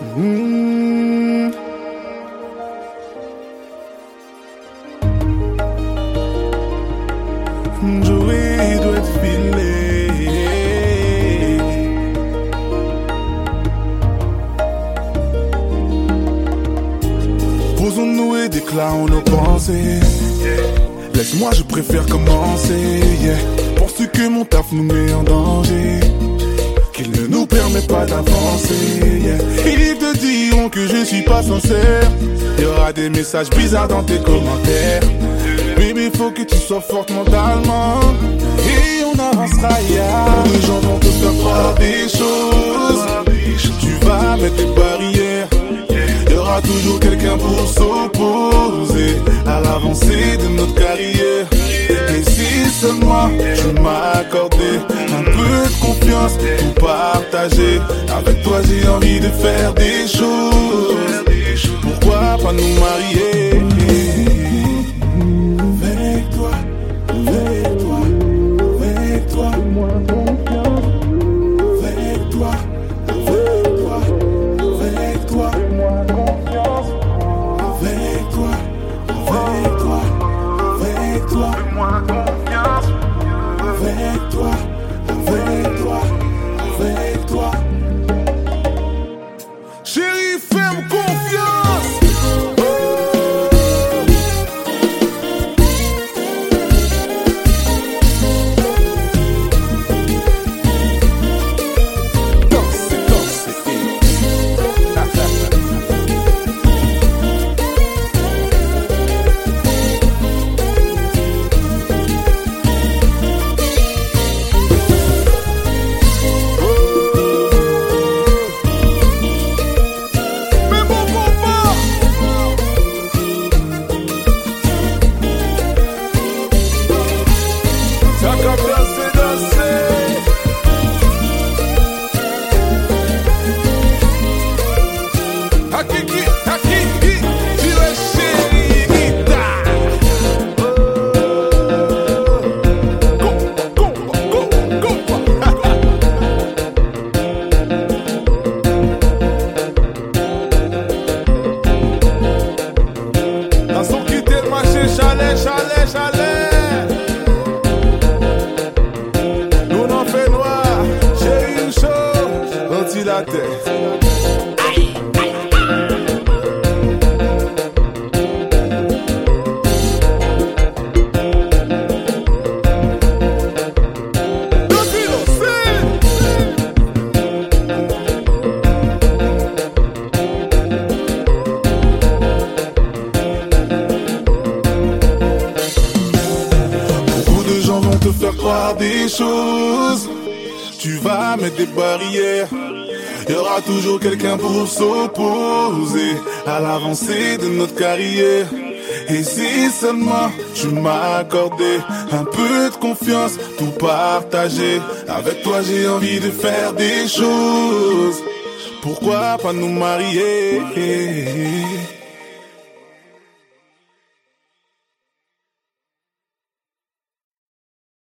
Hmm. Joey doit être filé. Posons-nous et déclarons nos pensées. Laisse-moi, je préfère commencer. Yeah. Penses-tu que mon taf nous met en danger? Pas d'avancer. Yeah. Ils te diront que je suis pas sincère. Y aura des messages bizarres dans tes commentaires. Baby, faut que tu sois forte mentalement. Et on avancera, yeah. Les gens vont te faire croire des choses. Tu vas mettre des barrières. Y aura toujours quelqu'un pour s'opposer à l'avancée de notre carrière. Et si seulement tu m'accordais un confiance pour partager. Avec toi, j'ai envie de faire des choses. Pourquoi pas nous marier? Avec toi, avec toi, avec toi. Avec toi, avec toi, avec toi. Avec toi, avec toi, avec toi. Avec toi, chale, chale, chale Nou nan fe noa, cheri ou chou Lanti la tè Tu vas mettre des barrières. Y aura toujours quelqu'un pour s'opposer à l'avancée de notre carrière. Et si seulement tu m'as accordé un peu de confiance, tout partager. Avec toi j'ai envie de faire des choses. Pourquoi pas nous marier?